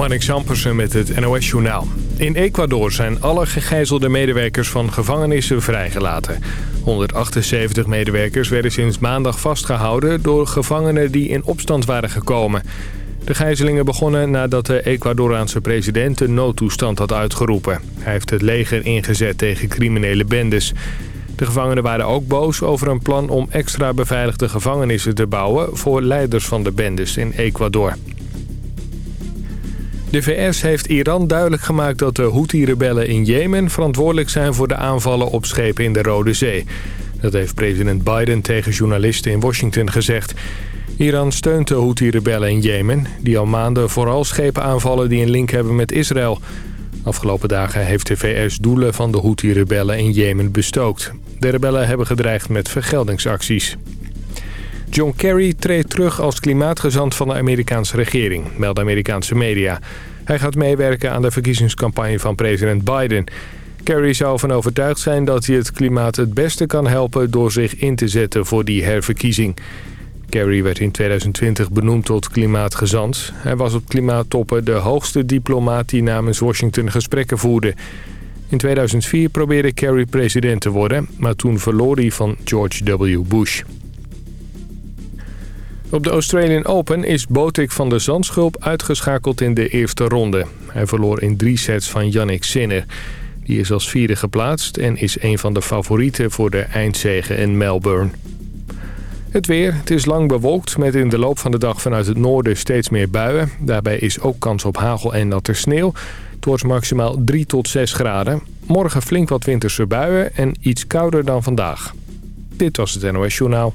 Marnik Sampersen met het NOS-journaal. In Ecuador zijn alle gegijzelde medewerkers van gevangenissen vrijgelaten. 178 medewerkers werden sinds maandag vastgehouden... door gevangenen die in opstand waren gekomen. De gijzelingen begonnen nadat de Ecuadoraanse president de noodtoestand had uitgeroepen. Hij heeft het leger ingezet tegen criminele bendes. De gevangenen waren ook boos over een plan om extra beveiligde gevangenissen te bouwen... voor leiders van de bendes in Ecuador. De VS heeft Iran duidelijk gemaakt dat de Houthi-rebellen in Jemen... verantwoordelijk zijn voor de aanvallen op schepen in de Rode Zee. Dat heeft president Biden tegen journalisten in Washington gezegd. Iran steunt de Houthi-rebellen in Jemen... die al maanden vooral schepen aanvallen die een link hebben met Israël. Afgelopen dagen heeft de VS doelen van de Houthi-rebellen in Jemen bestookt. De rebellen hebben gedreigd met vergeldingsacties. John Kerry treedt terug als klimaatgezant van de Amerikaanse regering, melden Amerikaanse media. Hij gaat meewerken aan de verkiezingscampagne van president Biden. Kerry zou van overtuigd zijn dat hij het klimaat het beste kan helpen door zich in te zetten voor die herverkiezing. Kerry werd in 2020 benoemd tot klimaatgezant. Hij was op klimaattoppen de hoogste diplomaat die namens Washington gesprekken voerde. In 2004 probeerde Kerry president te worden, maar toen verloor hij van George W. Bush. Op de Australian Open is Botik van de Zandschulp uitgeschakeld in de eerste ronde. Hij verloor in drie sets van Yannick Sinner. Die is als vierde geplaatst en is een van de favorieten voor de eindzegen in Melbourne. Het weer. Het is lang bewolkt met in de loop van de dag vanuit het noorden steeds meer buien. Daarbij is ook kans op hagel en natte sneeuw. Het wordt maximaal 3 tot 6 graden. Morgen flink wat winterse buien en iets kouder dan vandaag. Dit was het NOS Journaal.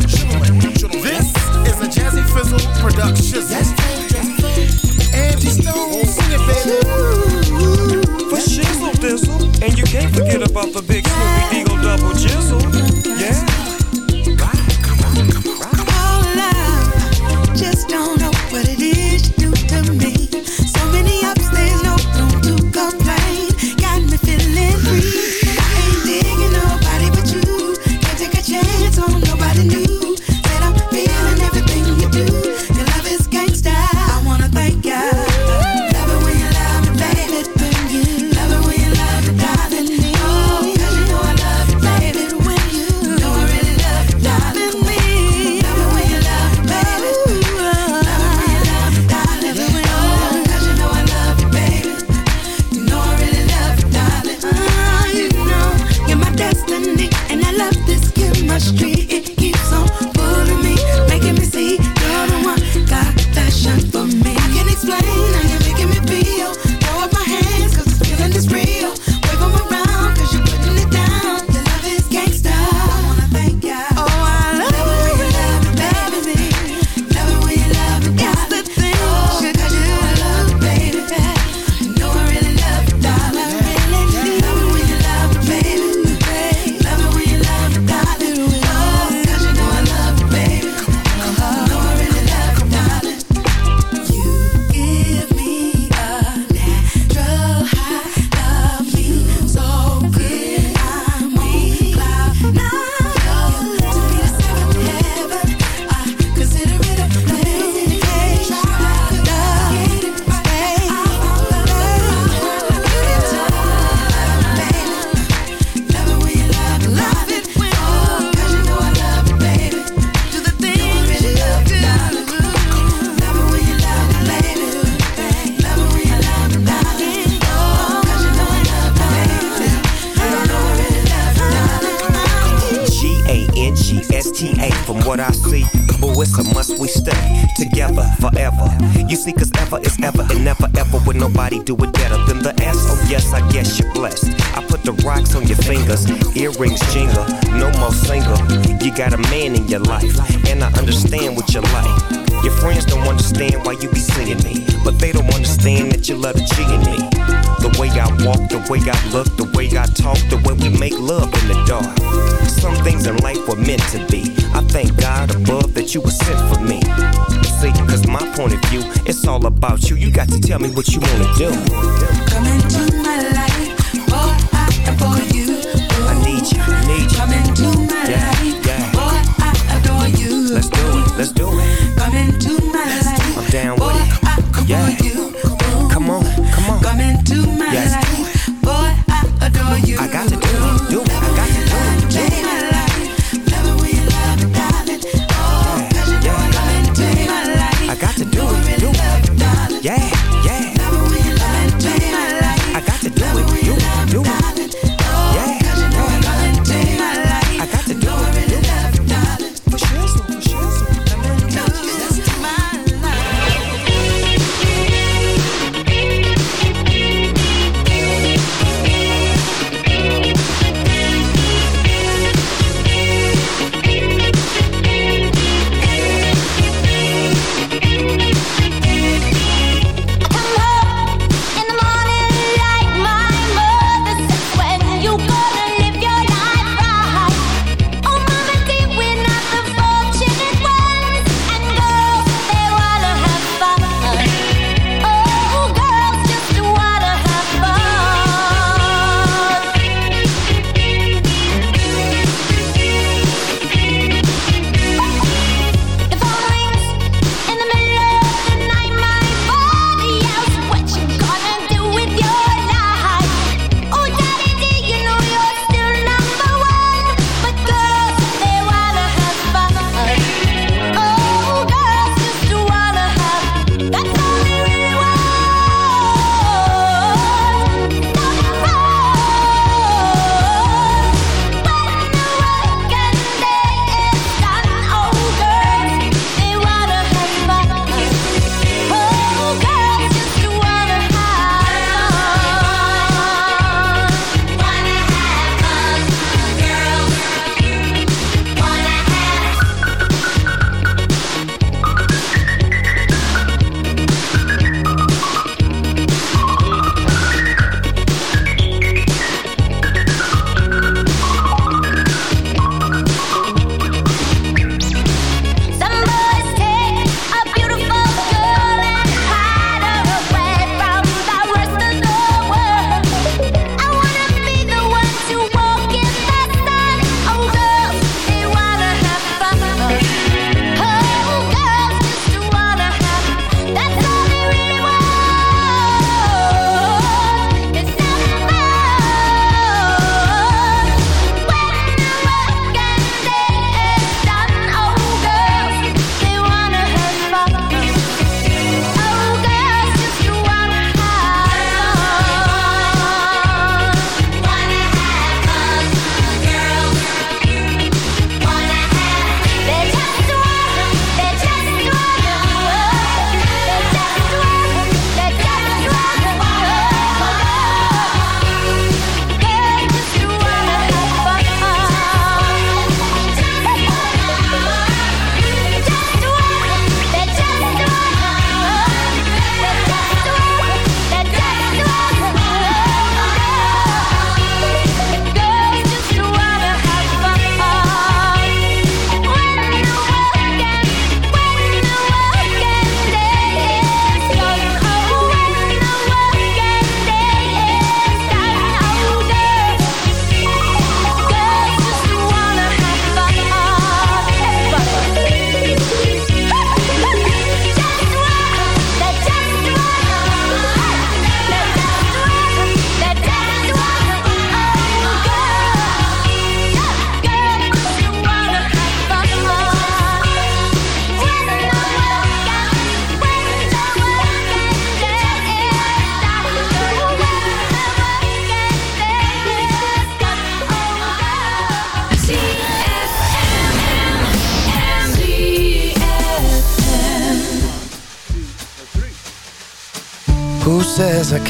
a Jazzy Fizzle production. Angie Stone, sing it, baby. For shizzle dizzle. And you can't forget about the big Snoopy Deagle point of view. It's all about you. You got to tell me what you wanna do. Come into my life, boy, I you. I need you, I need you. Come into my yeah, life, boy, I adore you. Let's do it, let's do it. Come into my life, I'm down boy, with it. I adore yeah. you. Come on, come on. Come into my yes. life, boy, I adore you. I got to do it.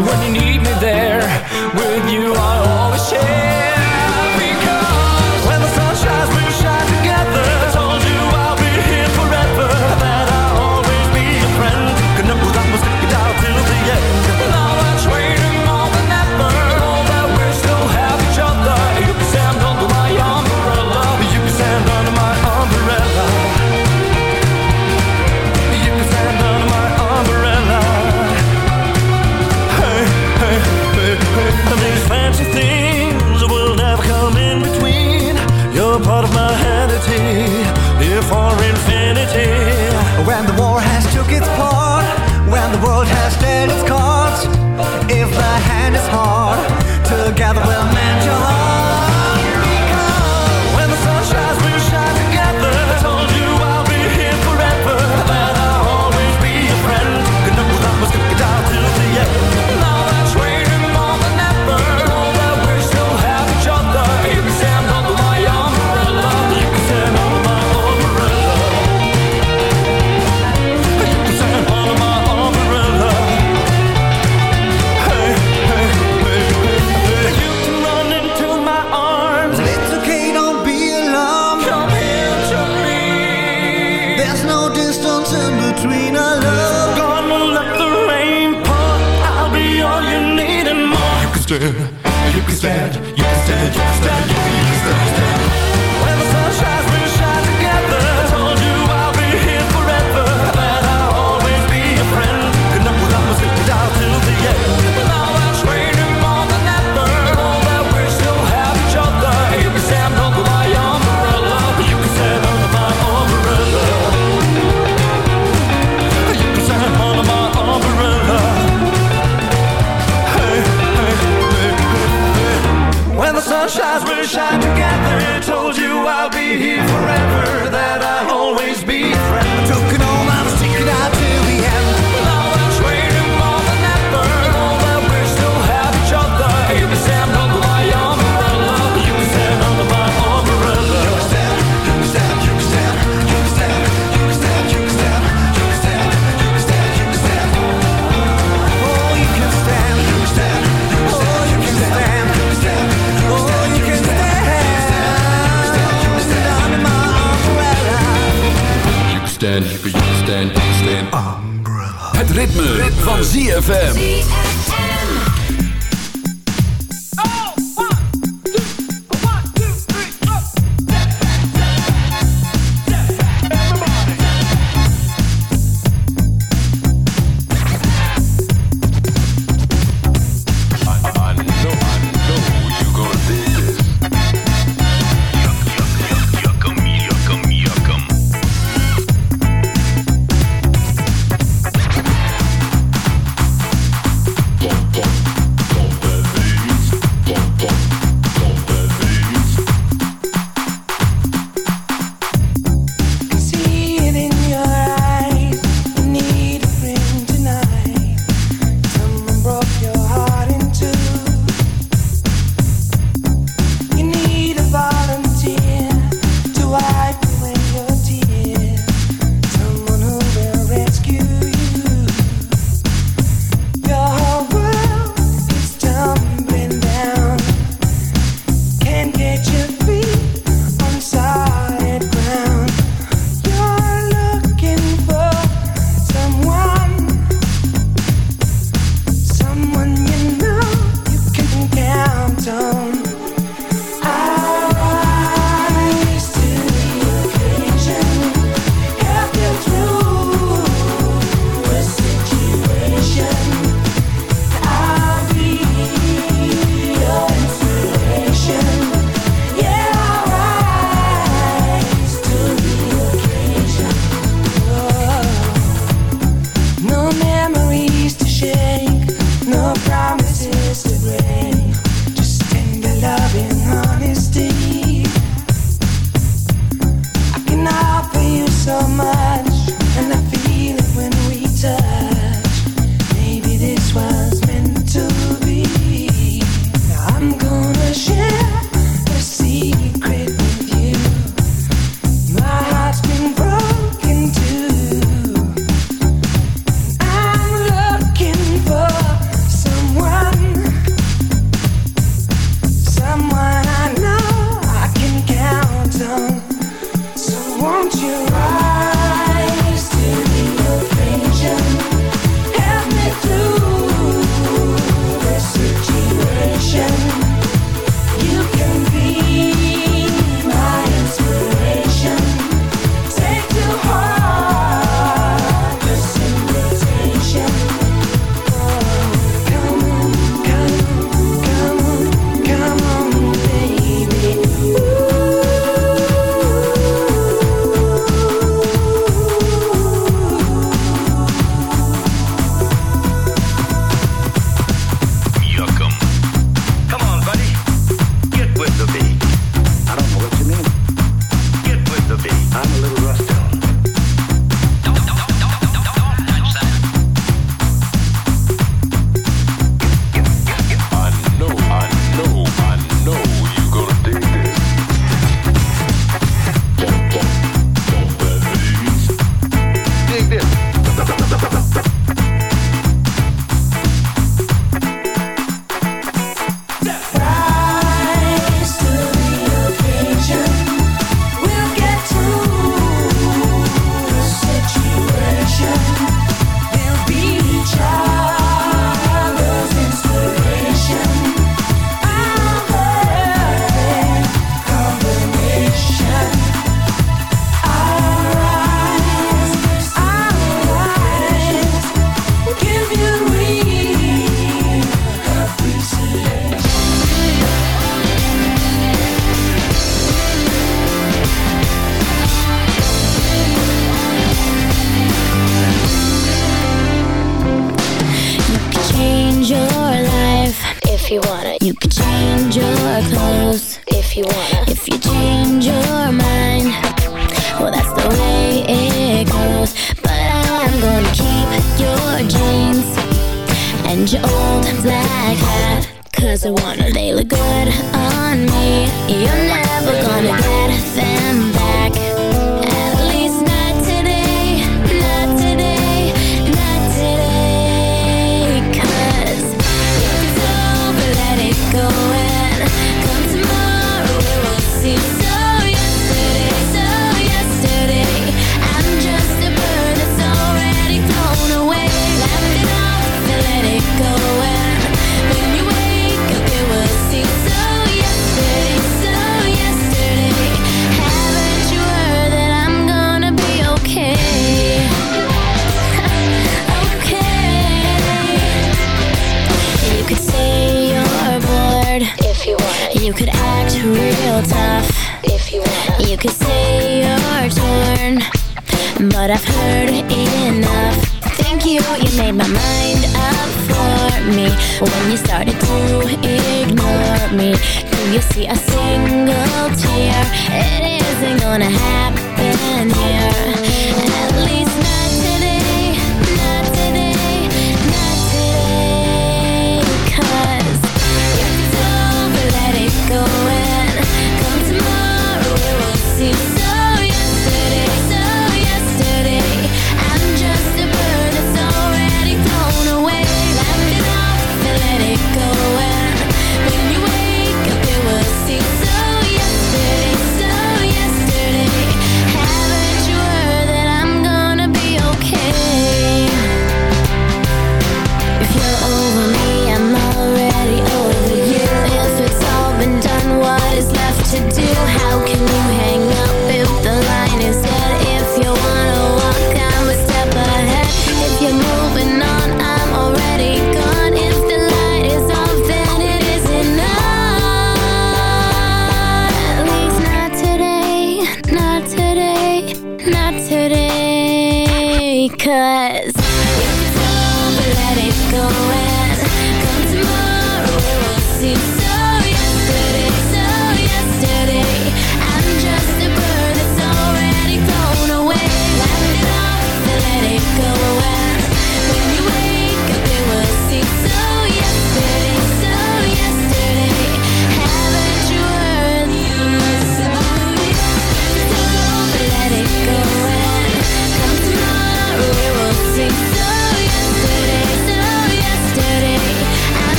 When you need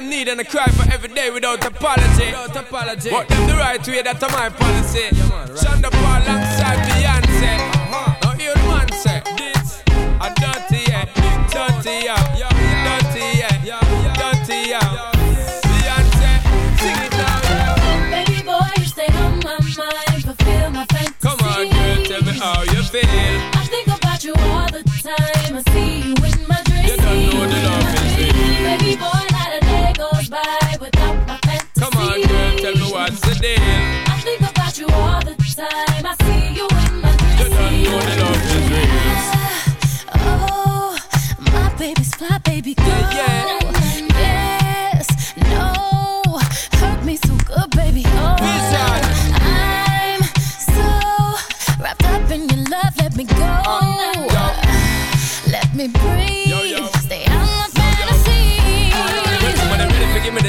them need and I cry for every day without apology. Without apology. But them the right way, that's my policy. Yeah, man, right. Sean da Paul alongside Beyonce. Uh-huh. Now you man say this, a dirty, yeah, dirty, yeah. what's the deal? I think about you all the time. I see you in my dreams. You don't know the love is real. Yeah. Oh, my baby's fly, baby girl. Yeah, yeah. Yes, no, hurt me so good, baby. Oh, I'm so wrapped up in your love. Let me go. Oh, Let me breathe.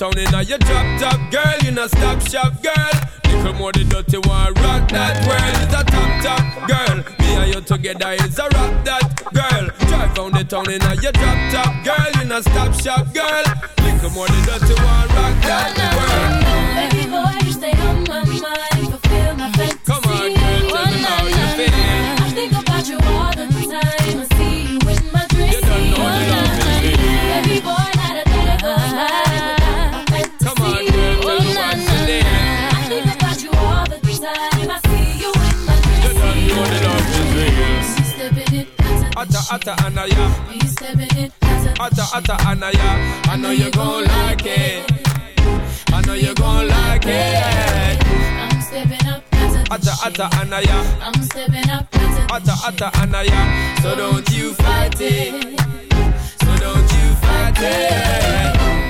town in your drop top girl, you not stop shop. atta anaya. We stepping in atta atta anaya. I know you gon' like it. I know you gon' like it. I'm stepping up. Atta atta anaya. I'm stepping up. Atta atta anaya. So don't you fight it. So don't you fight it.